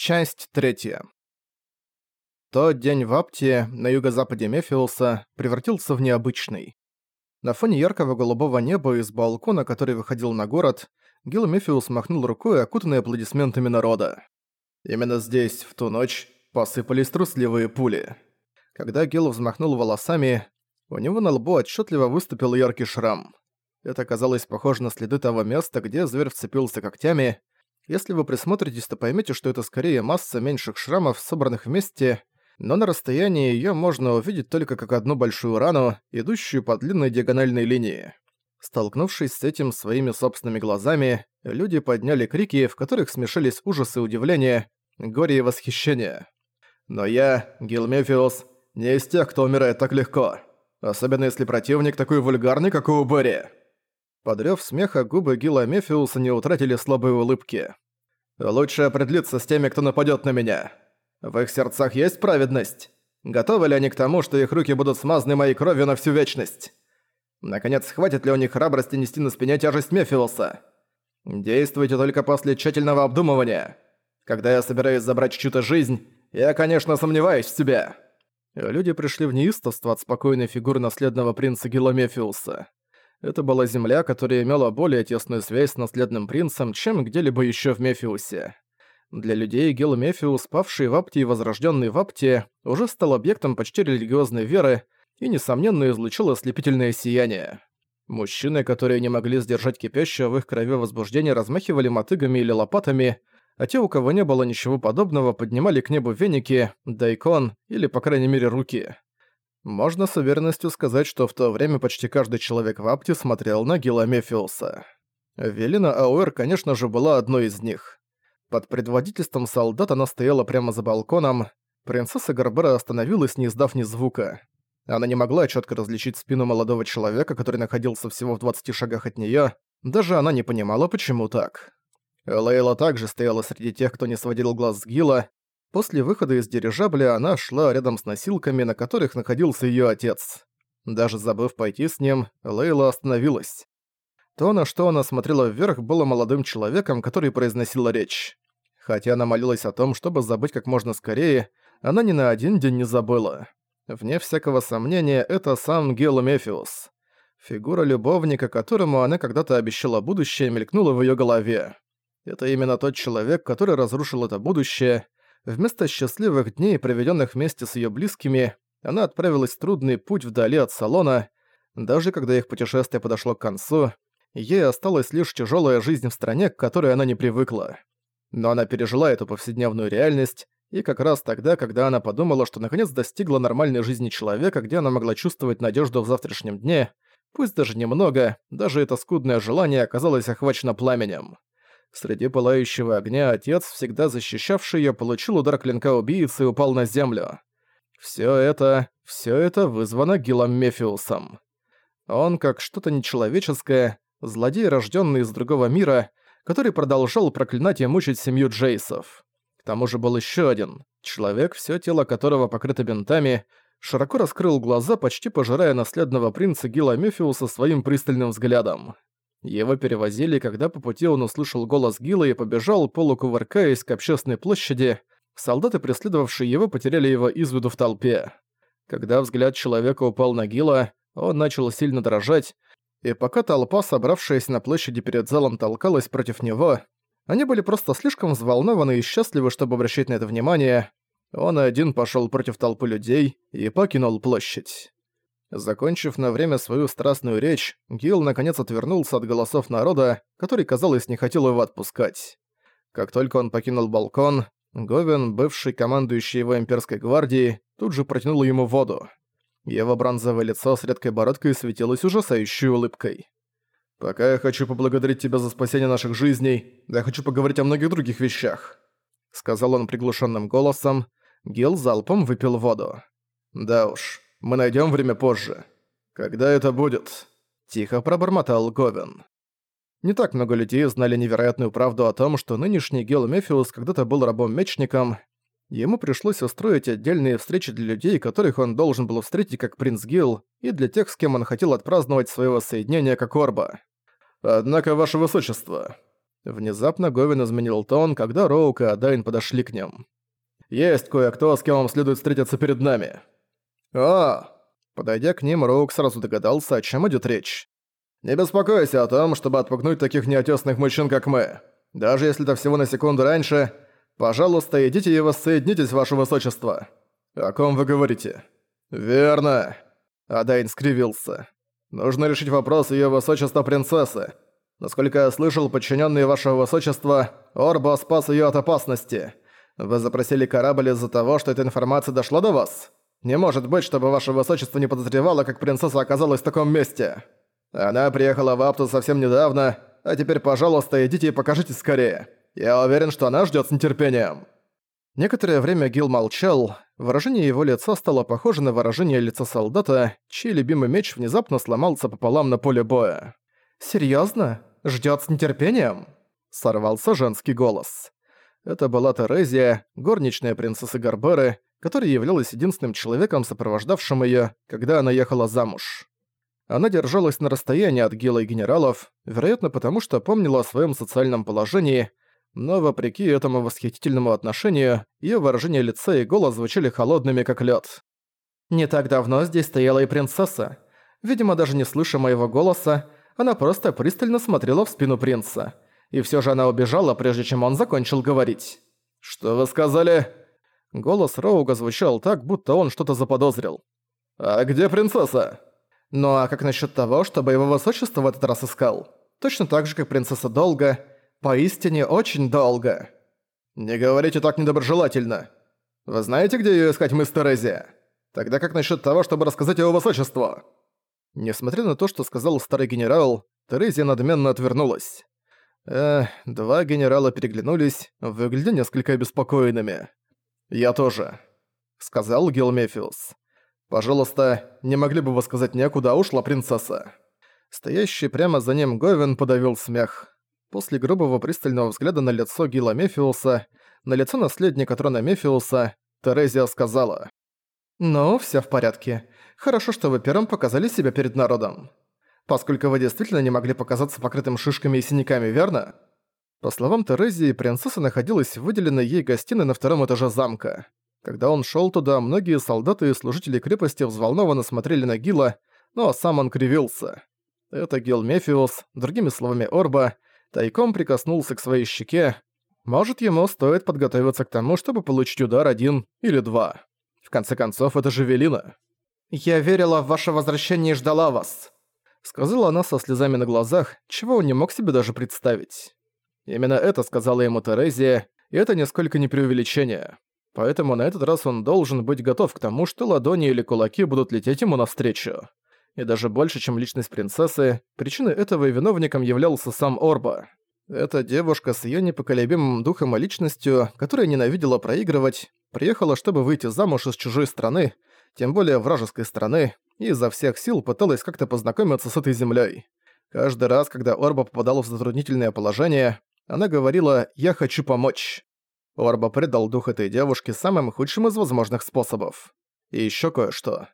Часть третья. Тот день в Апте, на юго-западе Мефиуса, превратился в необычный. На фоне яркого голубого неба из балкона, который выходил на город, Гил Мефиус махнул рукой, окутанный аплодисментами народа. Именно здесь, в ту ночь, посыпались трусливые пули. Когда Гил взмахнул волосами, у него на лбу отчетливо выступил яркий шрам. Это казалось похоже на следы того места, где зверь вцепился когтями, если вы присмотритесь, то поймете, что это скорее масса меньших шрамов, собранных вместе, но на расстоянии её можно увидеть только как одну большую рану, идущую по длинной диагональной линии. Столкнувшись с этим своими собственными глазами, люди подняли крики, в которых смешались ужас и удивление, горе и восхищение. Но я, Гилмефиус, не из тех, кто умирает так легко. Особенно если противник такой вульгарный, как у Берри. Под рёв смеха губы Гила Мефиуса не утратили слабые улыбки. «Лучше определиться с теми, кто нападёт на меня. В их сердцах есть праведность? Готовы ли они к тому, что их руки будут смазаны моей кровью на всю вечность? Наконец, хватит ли у них храбрости нести на спине тяжесть Мефиуса? Действуйте только после тщательного обдумывания. Когда я собираюсь забрать чью-то жизнь, я, конечно, сомневаюсь в себе». Люди пришли в неистовство от спокойной фигуры наследного принца Гиломефиуса. Это была земля, которая имела более тесную связь с наследным принцем, чем где-либо еще в Мефиусе. Для людей Гил Мефиус, павший в Апте и возрожденный в Апте, уже стал объектом почти религиозной веры и, несомненно, излучил ослепительное сияние. Мужчины, которые не могли сдержать кипящего в их крови возбуждения, размахивали мотыгами или лопатами, а те, у кого не было ничего подобного, поднимали к небу веники, дайкон или, по крайней мере, руки. Можно с уверенностью сказать, что в то время почти каждый человек в Апте смотрел на Гила Мефиуса. Велина Ауэр, конечно же, была одной из них. Под предводительством солдат она стояла прямо за балконом. Принцесса Гарбера остановилась, не издав ни звука. Она не могла четко различить спину молодого человека, который находился всего в 20 шагах от нее. Даже она не понимала, почему так. Лейла также стояла среди тех, кто не сводил глаз с Гила, После выхода из дирижабля она шла рядом с носилками, на которых находился её отец. Даже забыв пойти с ним, Лейла остановилась. То, на что она смотрела вверх, было молодым человеком, который произносил речь. Хотя она молилась о том, чтобы забыть как можно скорее, она ни на один день не забыла. Вне всякого сомнения, это сам Гел Мефиус. Фигура любовника, которому она когда-то обещала будущее, мелькнула в её голове. Это именно тот человек, который разрушил это будущее, Вместо счастливых дней, проведенных вместе с ее близкими, она отправилась в трудный путь вдали от салона. Даже когда их путешествие подошло к концу, ей осталась лишь тяжелая жизнь в стране, к которой она не привыкла. Но она пережила эту повседневную реальность, и как раз тогда, когда она подумала, что наконец достигла нормальной жизни человека, где она могла чувствовать надежду в завтрашнем дне, пусть даже немного, даже это скудное желание оказалось охвачено пламенем. Среди пылающего огня отец, всегда защищавший её, получил удар клинка убийцы и упал на землю. Всё это, всё это вызвано Гилом Мефиусом. Он, как что-то нечеловеческое, злодей, рождённый из другого мира, который продолжал проклинать и мучить семью Джейсов. К тому же был ещё один, человек, всё тело которого покрыто бинтами, широко раскрыл глаза, почти пожирая наследного принца Гила Мефиуса своим пристальным взглядом. Его перевозили, когда по пути он услышал голос Гила и побежал, полукувыркаясь к общественной площади. Солдаты, преследовавшие его, потеряли его из виду в толпе. Когда взгляд человека упал на Гила, он начал сильно дрожать, и пока толпа, собравшаяся на площади перед залом, толкалась против него, они были просто слишком взволнованы и счастливы, чтобы обращать на это внимание. Он один пошел против толпы людей и покинул площадь. Закончив на время свою страстную речь, Гил наконец отвернулся от голосов народа, который, казалось, не хотел его отпускать. Как только он покинул балкон, Говен, бывший командующий его имперской гвардии, тут же протянул ему воду. Его бронзовое лицо с редкой бородкой светилось ужасающей улыбкой. «Пока я хочу поблагодарить тебя за спасение наших жизней, я хочу поговорить о многих других вещах», сказал он приглушенным голосом. Гил залпом выпил воду. «Да уж, мы найдем время позже. Когда это будет?» Тихо пробормотал Говен. Не так много людей знали невероятную правду о том, что нынешний Гел Мефиус когда-то был рабом-мечником. Ему пришлось устроить отдельные встречи для людей, которых он должен был встретить как принц Гил, и для тех, с кем он хотел отпраздновать своего соединения как Орба. «Однако, ваше высочество...» Внезапно Говин изменил тон, когда Роук и Адайн подошли к ним. «Есть кое-кто, с кем вам следует встретиться перед нами». «О!» Подойдя к ним, Роук сразу догадался, о чем идет речь. «Не беспокойся о том, чтобы отпугнуть таких неотесных мужчин, как мы. Даже если это всего на секунду раньше, пожалуйста, идите и воссоединитесь, ваше высочество». «О ком вы говорите?» «Верно». Адайн скривился. «Нужно решить вопрос ее высочества принцессы. Насколько я слышал, подчиненные вашего высочества, Орбо спас ее от опасности. Вы запросили корабль из-за того, что эта информация дошла до вас? Не может быть, чтобы ваше высочество не подозревало, как принцесса оказалась в таком месте. Она приехала в Апту совсем недавно, а теперь, пожалуйста, идите и покажитесь скорее. Я уверен, что она ждет с нетерпением». Некоторое время Гил молчал, выражение его лица стало похоже на выражение лица солдата, чей любимый меч внезапно сломался пополам на поле боя. «Серьёзно? Ждёт с нетерпением?» Сорвался женский голос. Это была Терезия, горничная принцессы Гарберы, которая являлась единственным человеком, сопровождавшим её, когда она ехала замуж. Она держалась на расстоянии от Гила и генералов, вероятно потому, что помнила о своём социальном положении, но вопреки этому восхитительному отношению, её выражение лица и голос звучали холодными, как лёд. «Не так давно здесь стояла и принцесса. Видимо, даже не слыша моего голоса, она просто пристально смотрела в спину принца. И всё же она убежала, прежде чем он закончил говорить. «Что вы сказали?» Голос Роуга звучал так, будто он что-то заподозрил. «А где принцесса?» «Ну а как насчёт того, чтобы его высочество в этот раз искал? Точно так же, как принцесса долго, Поистине очень долго. Не говорите так недоброжелательно. Вы знаете, где её искать, мистер Эзи? Тогда как насчёт того, чтобы рассказать его высочеству?» Несмотря на то, что сказал старый генерал, Терезия надменно отвернулась. Э, два генерала переглянулись, выглядя несколько обеспокоенными. «Я тоже», — сказал Гилмефиус. «Пожалуйста, не могли бы вы сказать мне, куда ушла принцесса?» Стоящий прямо за ним Говен подавил смех. После грубого пристального взгляда на лицо Гила Мефиуса, на лицо наследника трона Мефиуса, Терезия сказала. «Ну, всё в порядке. Хорошо, что вы первым показали себя перед народом. Поскольку вы действительно не могли показаться покрытым шишками и синяками, верно?» По словам Терезии, принцесса находилась в выделенной ей гостиной на втором этаже замка. Когда он шёл туда, многие солдаты и служители крепости взволнованно смотрели на Гила, но сам он кривился. Это Гил Мефиус, другими словами Орба, тайком прикоснулся к своей щеке. Может, ему стоит подготовиться к тому, чтобы получить удар один или два. В конце концов, это же Велина. «Я верила в ваше возвращение и ждала вас», — сказала она со слезами на глазах, чего он не мог себе даже представить. Именно это сказала ему Терезия, и это нисколько не преувеличение. Поэтому на этот раз он должен быть готов к тому, что ладони или кулаки будут лететь ему навстречу и даже больше, чем личность принцессы, причиной этого и виновником являлся сам Орба. Эта девушка с её непоколебимым духом и личностью, которая ненавидела проигрывать, приехала, чтобы выйти замуж из чужой страны, тем более вражеской страны, и изо всех сил пыталась как-то познакомиться с этой землей. Каждый раз, когда Орба попадала в затруднительное положение, она говорила «я хочу помочь». Орба предал дух этой девушки самым худшим из возможных способов. И ещё кое-что.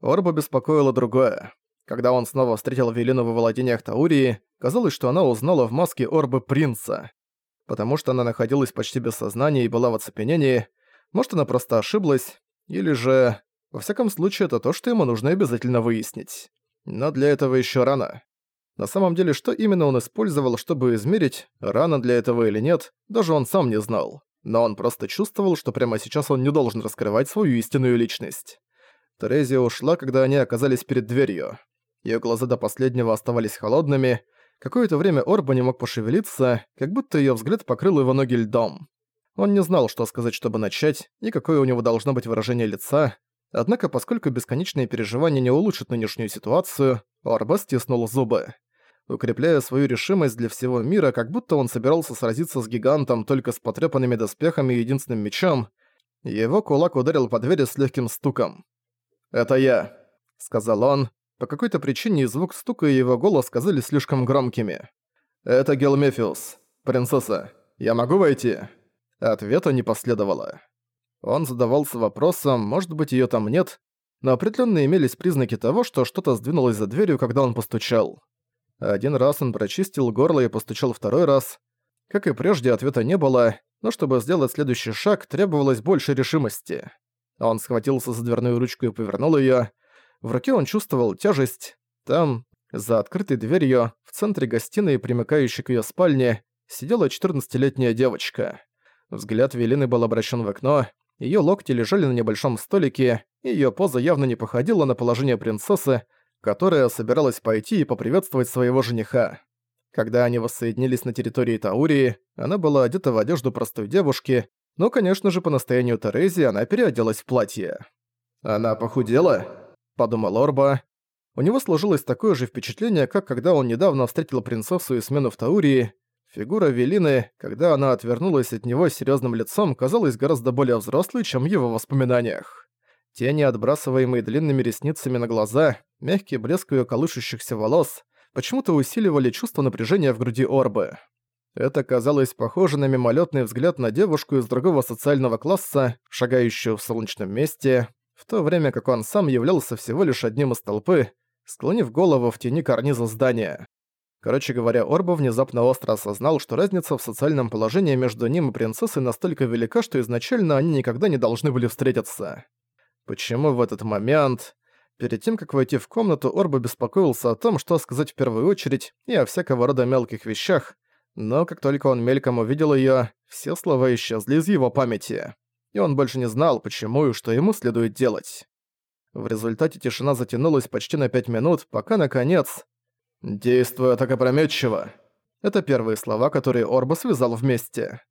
Орба беспокоило другое. Когда он снова встретил Велину во владениях Таурии, казалось, что она узнала в маске Орбы принца. Потому что она находилась почти без сознания и была в оцепенении, может, она просто ошиблась, или же... Во всяком случае, это то, что ему нужно обязательно выяснить. Но для этого еще рано. На самом деле, что именно он использовал, чтобы измерить, рано для этого или нет, даже он сам не знал. Но он просто чувствовал, что прямо сейчас он не должен раскрывать свою истинную личность. Терезия ушла, когда они оказались перед дверью. Её глаза до последнего оставались холодными. Какое-то время Орба не мог пошевелиться, как будто её взгляд покрыл его ноги льдом. Он не знал, что сказать, чтобы начать, и какое у него должно быть выражение лица. Однако, поскольку бесконечные переживания не улучшат нынешнюю ситуацию, Орба стиснул зубы. Укрепляя свою решимость для всего мира, как будто он собирался сразиться с гигантом только с потрепанными доспехами и единственным мечом, его кулак ударил по двери с легким стуком. «Это я», — сказал он. По какой-то причине звук стука и его голос казались слишком громкими. «Это Гелмефиус. Принцесса, я могу войти?» Ответа не последовало. Он задавался вопросом, может быть, её там нет, но определённо имелись признаки того, что что-то сдвинулось за дверью, когда он постучал. Один раз он прочистил горло и постучал второй раз. Как и прежде, ответа не было, но чтобы сделать следующий шаг, требовалось больше решимости. Он схватился за дверную ручку и повернул её. В руке он чувствовал тяжесть. Там, за открытой дверью, в центре гостиной, примыкающей к её спальне, сидела 14-летняя девочка. Взгляд Велины был обращен в окно, её локти лежали на небольшом столике, её поза явно не походила на положение принцессы, которая собиралась пойти и поприветствовать своего жениха. Когда они воссоединились на территории Таурии, она была одета в одежду простой девушки, но, конечно же, по настоянию Терези она переоделась в платье. «Она похудела?» – подумал Орба. У него сложилось такое же впечатление, как когда он недавно встретил принцессу и смену в Таурии. Фигура Велины, когда она отвернулась от него с серьёзным лицом, казалась гораздо более взрослой, чем в его воспоминаниях. Тени, отбрасываемые длинными ресницами на глаза, мягкий блеск её колышущихся волос, почему-то усиливали чувство напряжения в груди Орбы. Это казалось похоже на мимолетный взгляд на девушку из другого социального класса, шагающую в солнечном месте, в то время как он сам являлся всего лишь одним из толпы, склонив голову в тени карниза здания. Короче говоря, Орба внезапно остро осознал, что разница в социальном положении между ним и принцессой настолько велика, что изначально они никогда не должны были встретиться. Почему в этот момент... Перед тем, как войти в комнату, Орба беспокоился о том, что сказать в первую очередь, и о всякого рода мелких вещах, но как только он мельком увидел её, все слова исчезли из его памяти, и он больше не знал, почему и что ему следует делать. В результате тишина затянулась почти на пять минут, пока, наконец... «Действуя так опрометчиво». Это первые слова, которые Орба связал вместе.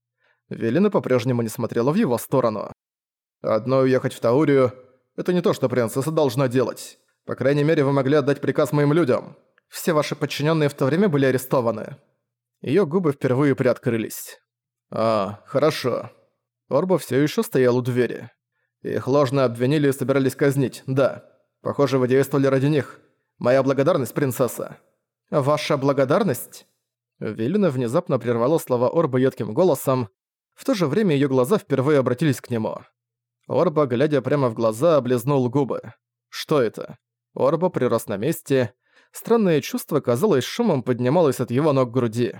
Велина по-прежнему не смотрела в его сторону. «Одно уехать в Таурию — это не то, что принцесса должна делать. По крайней мере, вы могли отдать приказ моим людям. Все ваши подчиненные в то время были арестованы. Её губы впервые приоткрылись. «А, хорошо». Орба всё ещё стоял у двери. Их ложно обвинили и собирались казнить, да. Похоже, вы действовали ради них. Моя благодарность, принцесса. Ваша благодарность? Велина внезапно прервала слова Орба едким голосом. В то же время её глаза впервые обратились к нему. Орба, глядя прямо в глаза, облизнул губы. Что это? Орба прирос на месте, Странное чувство, казалось, шумом поднималось от его ног к груди.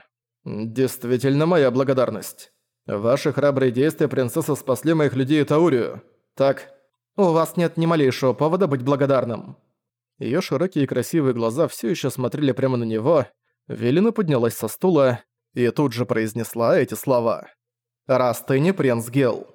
«Действительно моя благодарность. Ваши храбрые действия, принцесса, спасли моих людей и Таурию. Так, у вас нет ни малейшего повода быть благодарным». Её широкие и красивые глаза всё ещё смотрели прямо на него. Велина поднялась со стула и тут же произнесла эти слова. «Раз ты не принц Гелл».